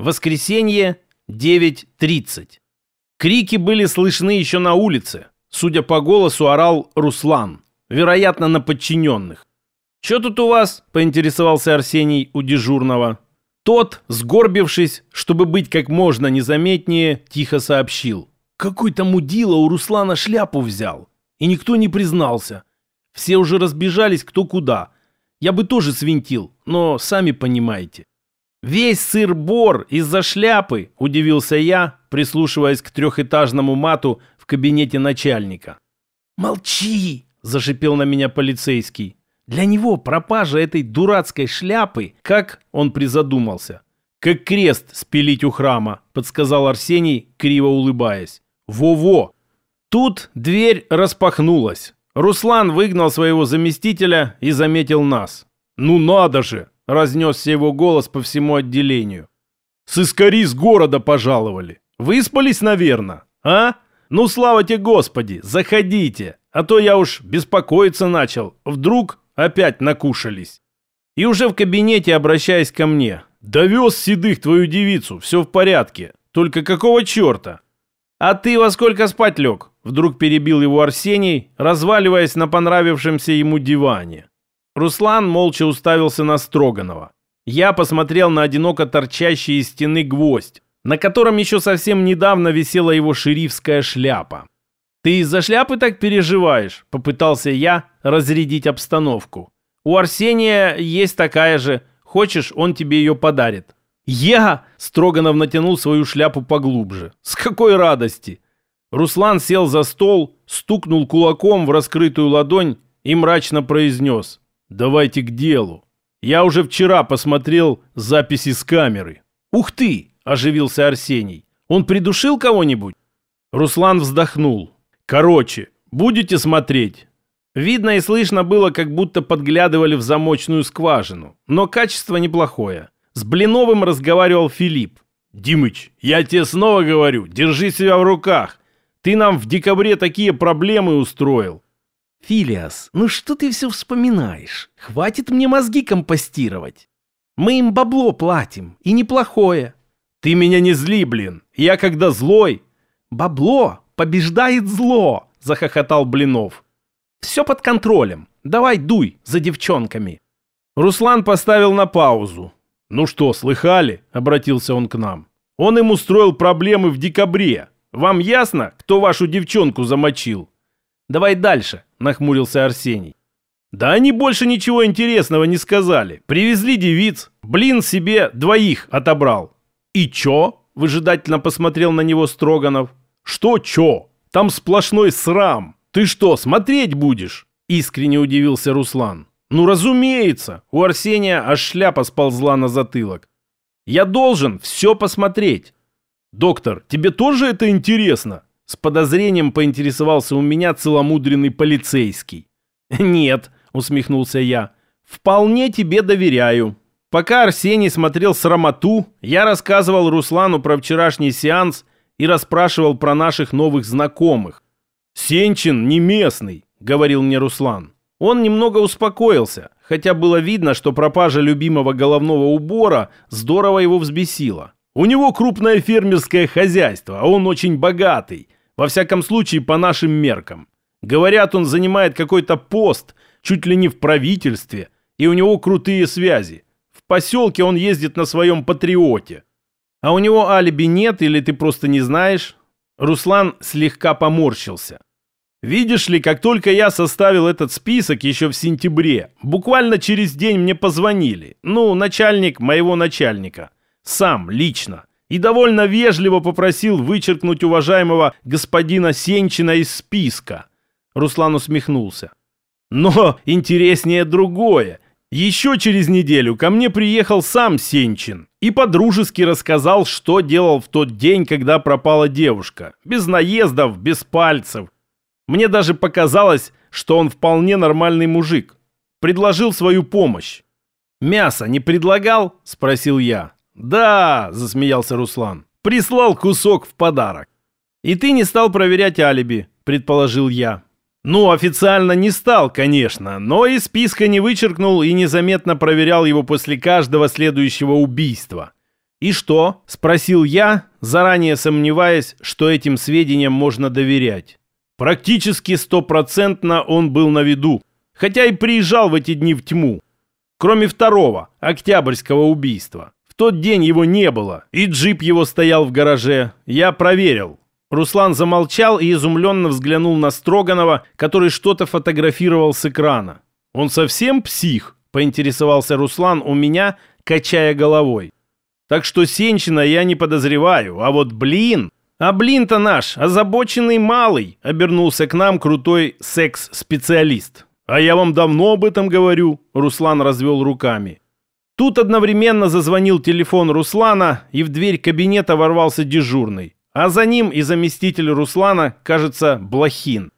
Воскресенье, 9.30. Крики были слышны еще на улице. Судя по голосу, орал Руслан. Вероятно, на подчиненных. «Че тут у вас?» – поинтересовался Арсений у дежурного. Тот, сгорбившись, чтобы быть как можно незаметнее, тихо сообщил. «Какой-то мудила у Руслана шляпу взял. И никто не признался. Все уже разбежались кто куда. Я бы тоже свинтил, но сами понимаете. «Весь сыр-бор из-за шляпы!» – удивился я, прислушиваясь к трехэтажному мату в кабинете начальника. «Молчи!» – зашипел на меня полицейский. Для него пропажа этой дурацкой шляпы, как он призадумался. «Как крест спилить у храма», – подсказал Арсений, криво улыбаясь. «Во-во!» Тут дверь распахнулась. Руслан выгнал своего заместителя и заметил нас. «Ну надо же!» — разнесся его голос по всему отделению. «Сыскари с города пожаловали. Выспались, наверное, а? Ну, слава тебе, Господи, заходите, а то я уж беспокоиться начал. Вдруг опять накушались». И уже в кабинете, обращаясь ко мне, «Довез седых твою девицу, все в порядке. Только какого черта?» «А ты во сколько спать лег?» Вдруг перебил его Арсений, разваливаясь на понравившемся ему диване. Руслан молча уставился на Строганова. Я посмотрел на одиноко торчащий из стены гвоздь, на котором еще совсем недавно висела его шерифская шляпа. «Ты из-за шляпы так переживаешь?» – попытался я разрядить обстановку. «У Арсения есть такая же. Хочешь, он тебе ее подарит». «Я?» – Строганов натянул свою шляпу поглубже. «С какой радости!» Руслан сел за стол, стукнул кулаком в раскрытую ладонь и мрачно произнес «Давайте к делу. Я уже вчера посмотрел записи с камеры». «Ух ты!» – оживился Арсений. «Он придушил кого-нибудь?» Руслан вздохнул. «Короче, будете смотреть?» Видно и слышно было, как будто подглядывали в замочную скважину. Но качество неплохое. С Блиновым разговаривал Филипп. «Димыч, я тебе снова говорю, держи себя в руках. Ты нам в декабре такие проблемы устроил. Филиас, ну что ты все вспоминаешь? Хватит мне мозги компостировать. Мы им бабло платим, и неплохое. Ты меня не зли, блин. Я когда злой. Бабло побеждает зло, захохотал Блинов. Все под контролем. Давай дуй за девчонками. Руслан поставил на паузу. «Ну что, слыхали?» — обратился он к нам. «Он им устроил проблемы в декабре. Вам ясно, кто вашу девчонку замочил?» «Давай дальше», — нахмурился Арсений. «Да они больше ничего интересного не сказали. Привезли девиц. Блин себе двоих отобрал». «И чё?» — выжидательно посмотрел на него Строганов. «Что чё? Там сплошной срам. Ты что, смотреть будешь?» Искренне удивился Руслан. «Ну, разумеется!» У Арсения аж шляпа сползла на затылок. «Я должен все посмотреть. «Доктор, тебе тоже это интересно?» С подозрением поинтересовался у меня целомудренный полицейский. «Нет», — усмехнулся я, — «вполне тебе доверяю». Пока Арсений смотрел срамоту, я рассказывал Руслану про вчерашний сеанс и расспрашивал про наших новых знакомых. «Сенчин не местный», — говорил мне Руслан. Он немного успокоился, хотя было видно, что пропажа любимого головного убора здорово его взбесила. У него крупное фермерское хозяйство, а он очень богатый. Во всяком случае, по нашим меркам. Говорят, он занимает какой-то пост, чуть ли не в правительстве, и у него крутые связи. В поселке он ездит на своем патриоте. А у него алиби нет или ты просто не знаешь? Руслан слегка поморщился. Видишь ли, как только я составил этот список еще в сентябре, буквально через день мне позвонили. Ну, начальник моего начальника сам, лично, и довольно вежливо попросил вычеркнуть уважаемого господина Сенчина из списка. Руслан усмехнулся. Но интереснее другое. Еще через неделю ко мне приехал сам Сенчин и подружески рассказал, что делал в тот день, когда пропала девушка. Без наездов, без пальцев. Мне даже показалось, что он вполне нормальный мужик. Предложил свою помощь. «Мясо не предлагал?» – спросил я. «Да», — засмеялся Руслан, — «прислал кусок в подарок». «И ты не стал проверять алиби», — предположил я. «Ну, официально не стал, конечно, но из списка не вычеркнул и незаметно проверял его после каждого следующего убийства. «И что?» – спросил я, заранее сомневаясь, что этим сведениям можно доверять. Практически стопроцентно он был на виду, хотя и приезжал в эти дни в тьму. Кроме второго, октябрьского убийства. Тот день его не было, и джип его стоял в гараже. Я проверил. Руслан замолчал и изумленно взглянул на Строганова, который что-то фотографировал с экрана. «Он совсем псих?» – поинтересовался Руслан у меня, качая головой. Так что Сенчина я не подозреваю, а вот блин... А блин-то наш, озабоченный малый, обернулся к нам крутой секс-специалист. А я вам давно об этом говорю, Руслан развел руками. Тут одновременно зазвонил телефон Руслана, и в дверь кабинета ворвался дежурный. А за ним и заместитель Руслана, кажется, Блохин.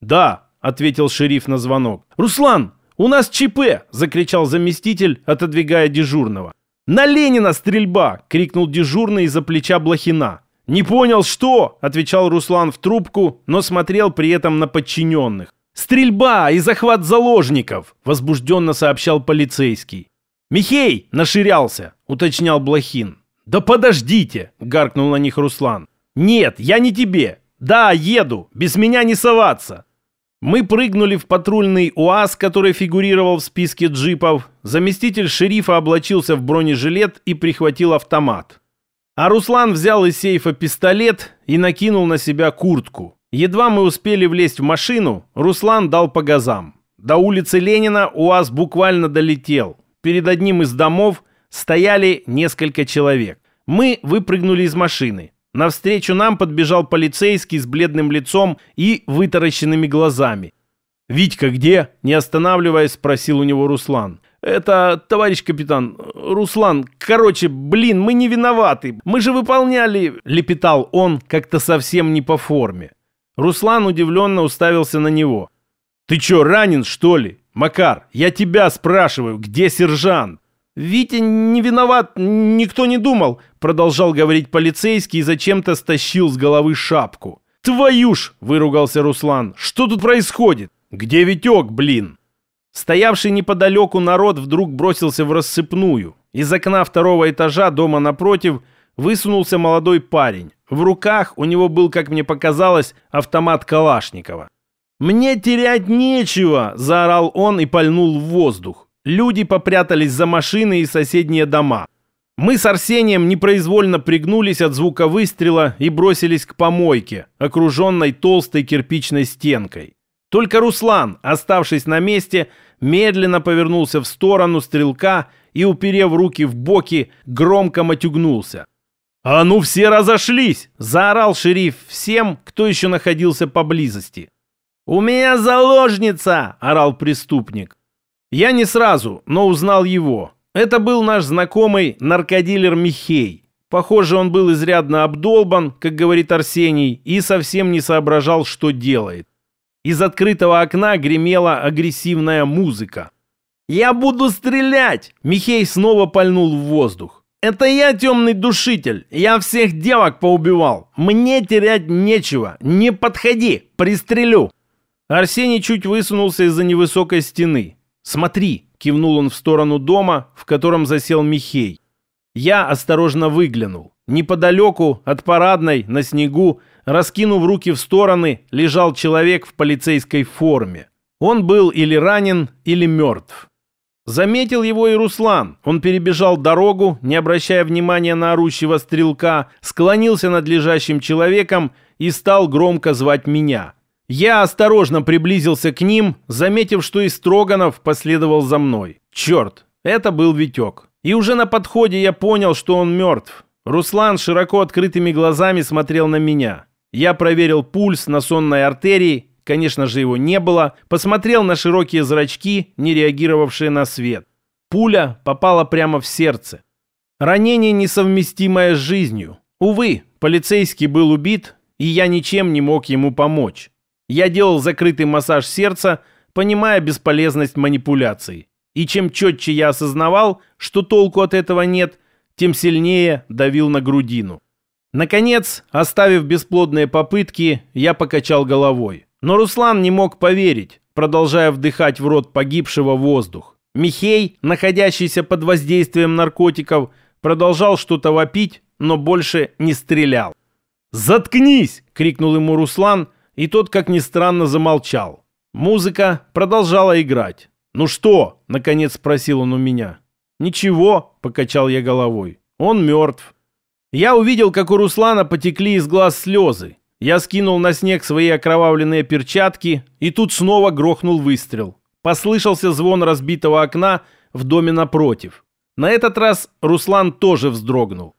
«Да», — ответил шериф на звонок. «Руслан, у нас ЧП!» — закричал заместитель, отодвигая дежурного. «На Ленина стрельба!» — крикнул дежурный из-за плеча Блохина. «Не понял, что?» — отвечал Руслан в трубку, но смотрел при этом на подчиненных. «Стрельба и захват заложников!» — возбужденно сообщал полицейский. «Михей наширялся!» — уточнял Блохин. «Да подождите!» — гаркнул на них Руслан. «Нет, я не тебе! Да, еду! Без меня не соваться!» Мы прыгнули в патрульный УАЗ, который фигурировал в списке джипов. Заместитель шерифа облачился в бронежилет и прихватил автомат. А Руслан взял из сейфа пистолет и накинул на себя куртку. Едва мы успели влезть в машину, Руслан дал по газам. До улицы Ленина УАЗ буквально долетел. Перед одним из домов стояли несколько человек. Мы выпрыгнули из машины. Навстречу нам подбежал полицейский с бледным лицом и вытаращенными глазами. «Витька где?» – не останавливаясь, спросил у него Руслан. «Это, товарищ капитан, Руслан, короче, блин, мы не виноваты. Мы же выполняли...» – лепетал он как-то совсем не по форме. Руслан удивленно уставился на него. «Ты чё, ранен, что ли? Макар, я тебя спрашиваю, где сержант?» «Витя не виноват, никто не думал», — продолжал говорить полицейский и зачем-то стащил с головы шапку. «Твою ж!» — выругался Руслан. «Что тут происходит? Где Витек, блин?» Стоявший неподалеку народ вдруг бросился в рассыпную. Из окна второго этажа дома напротив высунулся молодой парень. В руках у него был, как мне показалось, автомат Калашникова. «Мне терять нечего!» – заорал он и пальнул в воздух. Люди попрятались за машины и соседние дома. Мы с Арсением непроизвольно пригнулись от звука выстрела и бросились к помойке, окруженной толстой кирпичной стенкой. Только Руслан, оставшись на месте, медленно повернулся в сторону стрелка и, уперев руки в боки, громко матюгнулся. «А ну все разошлись!» – заорал шериф всем, кто еще находился поблизости. «У меня заложница!» – орал преступник. Я не сразу, но узнал его. Это был наш знакомый наркодилер Михей. Похоже, он был изрядно обдолбан, как говорит Арсений, и совсем не соображал, что делает. Из открытого окна гремела агрессивная музыка. «Я буду стрелять!» Михей снова пальнул в воздух. «Это я темный душитель. Я всех девок поубивал. Мне терять нечего. Не подходи, пристрелю!» Арсений чуть высунулся из-за невысокой стены. «Смотри!» — кивнул он в сторону дома, в котором засел Михей. Я осторожно выглянул. Неподалеку от парадной, на снегу, раскинув руки в стороны, лежал человек в полицейской форме. Он был или ранен, или мертв. Заметил его и Руслан. Он перебежал дорогу, не обращая внимания на орущего стрелка, склонился над лежащим человеком и стал громко звать меня. Я осторожно приблизился к ним, заметив, что и Строганов последовал за мной. Черт, это был Витек. И уже на подходе я понял, что он мертв. Руслан широко открытыми глазами смотрел на меня. Я проверил пульс на сонной артерии, конечно же его не было, посмотрел на широкие зрачки, не реагировавшие на свет. Пуля попала прямо в сердце. Ранение несовместимое с жизнью. Увы, полицейский был убит, и я ничем не мог ему помочь. Я делал закрытый массаж сердца, понимая бесполезность манипуляций. И чем четче я осознавал, что толку от этого нет, тем сильнее давил на грудину. Наконец, оставив бесплодные попытки, я покачал головой. Но Руслан не мог поверить, продолжая вдыхать в рот погибшего воздух. Михей, находящийся под воздействием наркотиков, продолжал что-то вопить, но больше не стрелял. «Заткнись!» — крикнул ему Руслан, и тот, как ни странно, замолчал. Музыка продолжала играть. «Ну что?» — наконец спросил он у меня. «Ничего», — покачал я головой. «Он мертв». Я увидел, как у Руслана потекли из глаз слезы. Я скинул на снег свои окровавленные перчатки, и тут снова грохнул выстрел. Послышался звон разбитого окна в доме напротив. На этот раз Руслан тоже вздрогнул.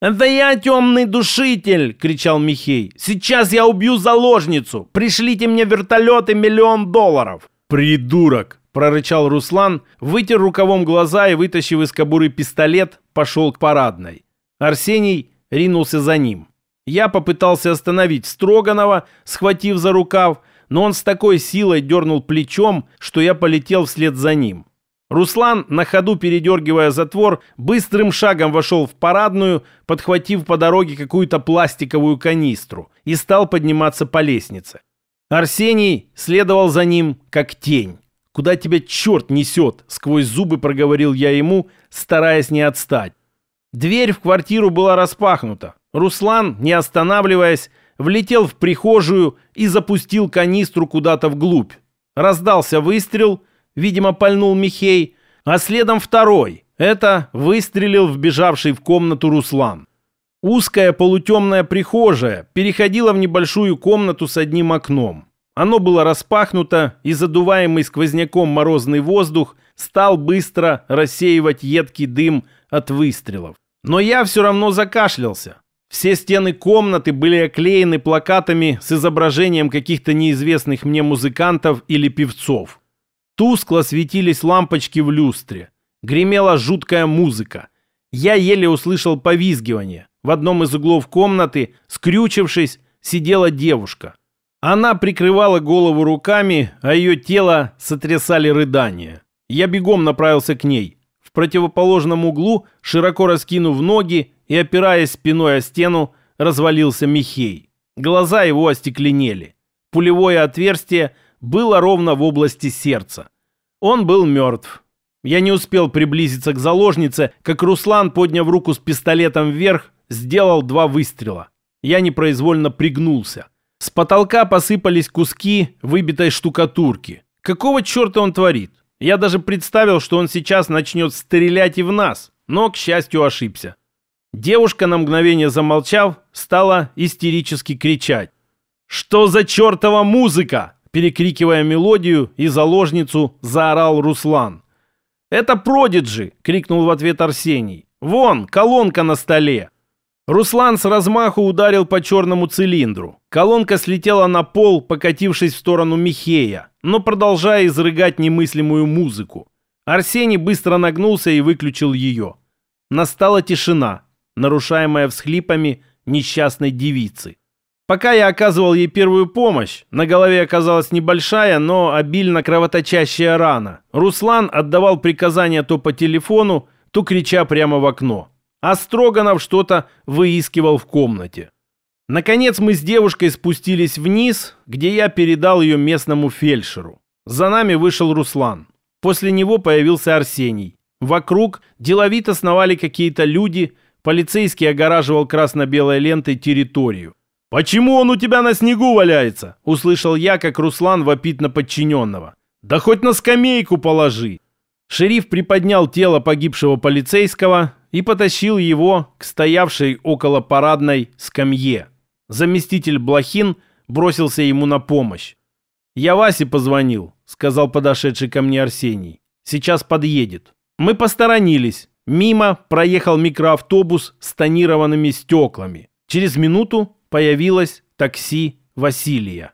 «Это я темный душитель!» — кричал Михей. «Сейчас я убью заложницу! Пришлите мне вертолет и миллион долларов!» «Придурок!» — прорычал Руслан, вытер рукавом глаза и, вытащив из кобуры пистолет, пошел к парадной. Арсений ринулся за ним. Я попытался остановить Строганова, схватив за рукав, но он с такой силой дернул плечом, что я полетел вслед за ним. Руслан, на ходу передергивая затвор, быстрым шагом вошел в парадную, подхватив по дороге какую-то пластиковую канистру, и стал подниматься по лестнице. Арсений следовал за ним, как тень. «Куда тебя черт несет?» — сквозь зубы проговорил я ему, стараясь не отстать. Дверь в квартиру была распахнута. Руслан, не останавливаясь, влетел в прихожую и запустил канистру куда-то вглубь. Раздался выстрел, видимо, пальнул Михей, а следом второй. Это выстрелил вбежавший в комнату Руслан. Узкая полутемная прихожая переходила в небольшую комнату с одним окном. Оно было распахнуто, и задуваемый сквозняком морозный воздух стал быстро рассеивать едкий дым от выстрелов. Но я все равно закашлялся. Все стены комнаты были оклеены плакатами с изображением каких-то неизвестных мне музыкантов или певцов. Тускло светились лампочки в люстре. Гремела жуткая музыка. Я еле услышал повизгивание. В одном из углов комнаты, скрючившись, сидела девушка. Она прикрывала голову руками, а ее тело сотрясали рыдания. Я бегом направился к ней противоположном углу, широко раскинув ноги и опираясь спиной о стену, развалился Михей. Глаза его остекленели. Пулевое отверстие было ровно в области сердца. Он был мертв. Я не успел приблизиться к заложнице, как Руслан, подняв руку с пистолетом вверх, сделал два выстрела. Я непроизвольно пригнулся. С потолка посыпались куски выбитой штукатурки. Какого черта он творит? Я даже представил, что он сейчас начнет стрелять и в нас, но, к счастью, ошибся. Девушка, на мгновение замолчав, стала истерически кричать. «Что за чертова музыка?» Перекрикивая мелодию и заложницу, заорал Руслан. «Это Продиджи!» — крикнул в ответ Арсений. «Вон, колонка на столе!» Руслан с размаху ударил по черному цилиндру. Колонка слетела на пол, покатившись в сторону Михея, но продолжая изрыгать немыслимую музыку. Арсений быстро нагнулся и выключил ее. Настала тишина, нарушаемая всхлипами несчастной девицы. Пока я оказывал ей первую помощь, на голове оказалась небольшая, но обильно кровоточащая рана. Руслан отдавал приказания то по телефону, то крича прямо в окно а Строганов что-то выискивал в комнате. Наконец мы с девушкой спустились вниз, где я передал ее местному фельдшеру. За нами вышел Руслан. После него появился Арсений. Вокруг деловито сновали какие-то люди, полицейский огораживал красно-белой лентой территорию. «Почему он у тебя на снегу валяется?» Услышал я, как Руслан вопит на подчиненного. «Да хоть на скамейку положи!» Шериф приподнял тело погибшего полицейского, и потащил его к стоявшей около парадной скамье. Заместитель Блохин бросился ему на помощь. «Я Васе позвонил», — сказал подошедший ко мне Арсений. «Сейчас подъедет». Мы посторонились. Мимо проехал микроавтобус с тонированными стеклами. Через минуту появилось такси Василия.